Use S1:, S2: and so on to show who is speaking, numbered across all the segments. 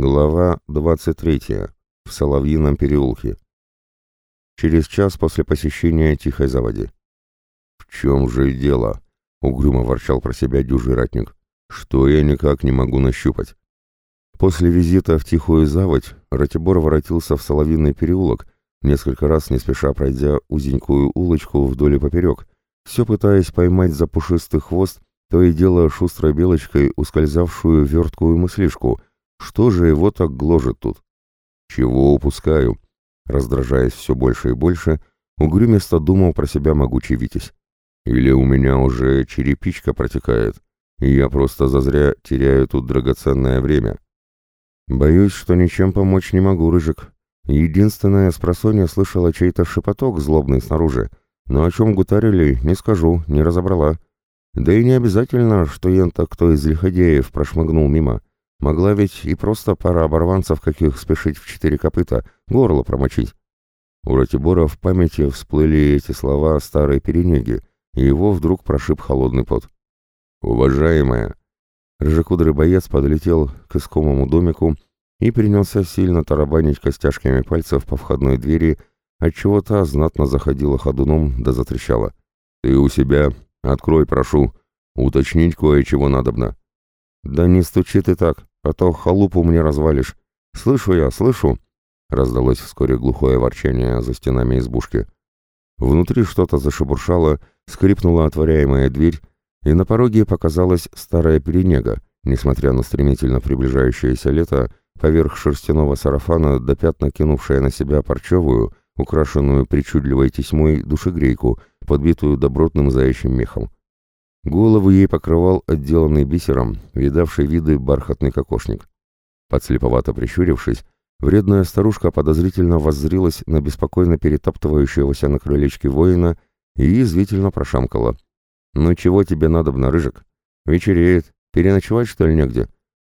S1: Глава 23. В Соловьином переулке. Через час после посещения Тихой заводи. «В чем же дело?» — угрюмо ворчал про себя дюжий ратник. «Что я никак не могу нащупать?» После визита в Тихую заводь Ратибор воротился в Соловьиный переулок, несколько раз не спеша пройдя узенькую улочку вдоль и поперек, все пытаясь поймать за пушистый хвост то и дело шустрой белочкой ускользавшую верткую мыслишку — что же его так гложет тут? Чего упускаю? Раздражаясь все больше и больше, угрюмисто думал про себя могучий Витязь. Или у меня уже черепичка протекает, и я просто зазря теряю тут драгоценное время. Боюсь, что ничем помочь не могу, Рыжик. Единственное, с слышала чей-то шепоток злобный снаружи, но о чем гутарили, не скажу, не разобрала. Да и не обязательно, что ента кто из лиходеев прошмыгнул мимо. Могла ведь и просто пара оборванцев каких спешить в четыре копыта, горло промочить. У Ратибора в памяти всплыли эти слова старой перенеги, и его вдруг прошиб холодный пот. «Уважаемая!» Рыжекудрый боец подлетел к искомому домику и принялся сильно тарабанить костяшками пальцев по входной двери, отчего та знатно заходила ходуном да затрещала. «Ты у себя? Открой, прошу. Уточнить кое-чего надобно». «Да не стучи ты так а то халупу мне развалишь. Слышу я, слышу!» Раздалось вскоре глухое ворчание за стенами избушки. Внутри что-то зашебуршало, скрипнула отворяемая дверь, и на пороге показалась старая перенега, несмотря на стремительно приближающееся лето, поверх шерстяного сарафана до пят накинувшая на себя парчевую, украшенную причудливой тесьмой душегрейку, подбитую добротным заячьим мехом. Голову ей покрывал отделанный бисером, видавший виды бархатный кокошник. Подслеповато прищурившись, вредная старушка подозрительно воззрилась на беспокойно перетаптывающегося на крылечке воина и язвительно прошамкала. «Ну чего тебе надо, рыжик? Вечереет. Переночевать, что ли, негде?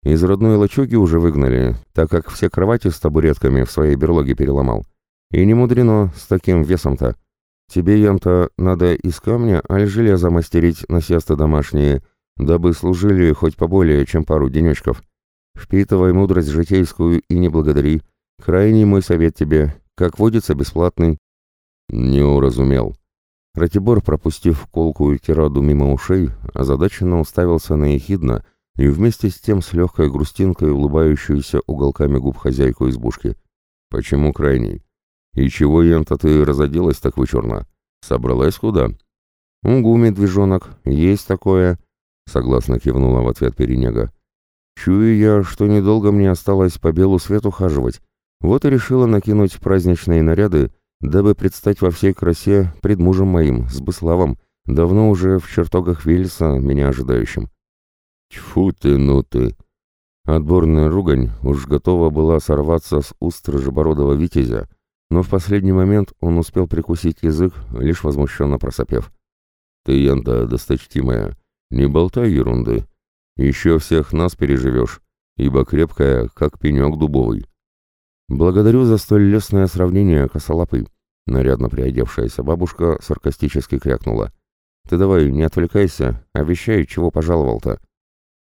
S1: Из родной лачуги уже выгнали, так как все кровати с табуретками в своей берлоге переломал. И не мудрено с таким весом-то. Тебе, Янта, надо из камня, аль железа мастерить насесты домашние, дабы служили хоть поболее, чем пару денечков. Впитывай мудрость житейскую и не благодари. Крайний мой совет тебе, как водится, бесплатный». «Не уразумел». Ратибор, пропустив колкую тираду мимо ушей, озадаченно уставился на ехидно и вместе с тем с легкой грустинкой улыбающуюся уголками губ хозяйку избушки. «Почему крайний? «И чего, Янта, ты разоделась так вычурно? Собралась куда?» «Угу, медвежонок, есть такое», — согласно кивнула в ответ Перенега. «Чую я, что недолго мне осталось по белу свету хаживать, вот и решила накинуть праздничные наряды, дабы предстать во всей красе пред мужем моим, с Быславом, давно уже в чертогах Вильса, меня ожидающим». «Тьфу ты, ну ты!» Отборная ругань уж готова была сорваться с уст рыжебородого витязя, но в последний момент он успел прикусить язык, лишь возмущенно просопев. «Ты, Янта, досточтимая, не болтай ерунды. Еще всех нас переживешь, ибо крепкая, как пенек дубовый». «Благодарю за столь лестное сравнение, косолапый», — нарядно приодевшаяся бабушка саркастически крякнула. «Ты давай, не отвлекайся, обещай, чего пожаловал-то».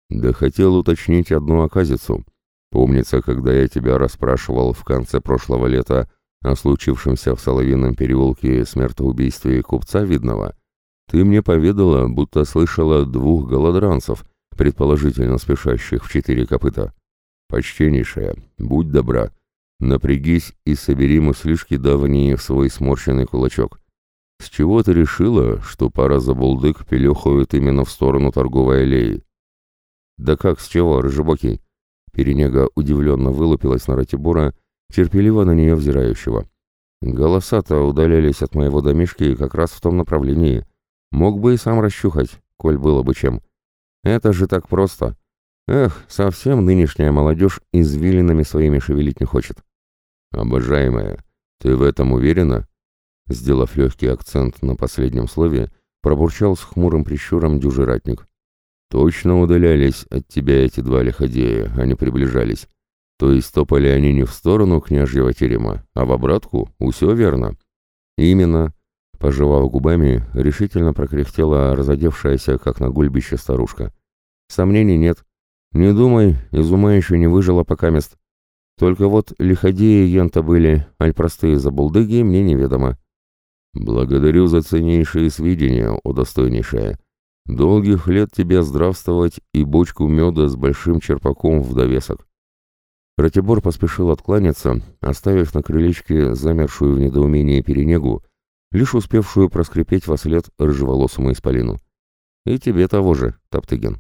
S1: «Да хотел уточнить одну оказицу. Помнится, когда я тебя расспрашивал в конце прошлого лета о случившемся в Соловином переулке смертоубийстве купца Видного, ты мне поведала, будто слышала двух голодранцев, предположительно спешащих в четыре копыта. Почтеннейшая, будь добра, напрягись и собери мыслишки давние в свой сморщенный кулачок. С чего ты решила, что пара забулдык пелехают именно в сторону торговой аллеи? Да как, с чего, рыжебокий? Перенега удивленно вылупилась на Ратибора терпеливо на нее взирающего. Голоса-то удалялись от моего домишки как раз в том направлении. Мог бы и сам расщухать, коль было бы чем. Это же так просто. Эх, совсем нынешняя молодежь извилинами своими шевелить не хочет. Обожаемая, ты в этом уверена? Сделав легкий акцент на последнем слове, пробурчал с хмурым прищуром дюжератник. Точно удалялись от тебя эти два лиходея, они приближались. То есть топали они не в сторону княжьего терема, а в обратку, усё верно. Именно, пожевав губами, решительно прокряхтела разодевшаяся, как на гульбище старушка. Сомнений нет. Не думай, из ума еще не выжила пока мест. Только вот лиходеи янта были, аль простые забулдыги, мне неведомо. Благодарю за ценнейшие сведения, о достойнейшая. Долгих лет тебе здравствовать и бочку меда с большим черпаком в довесок. Ратибор поспешил откланяться, оставив на крылечке замершую в недоумении перенегу, лишь успевшую проскрипеть во след рыжеволосому исполину. И тебе того же, Топтыгин.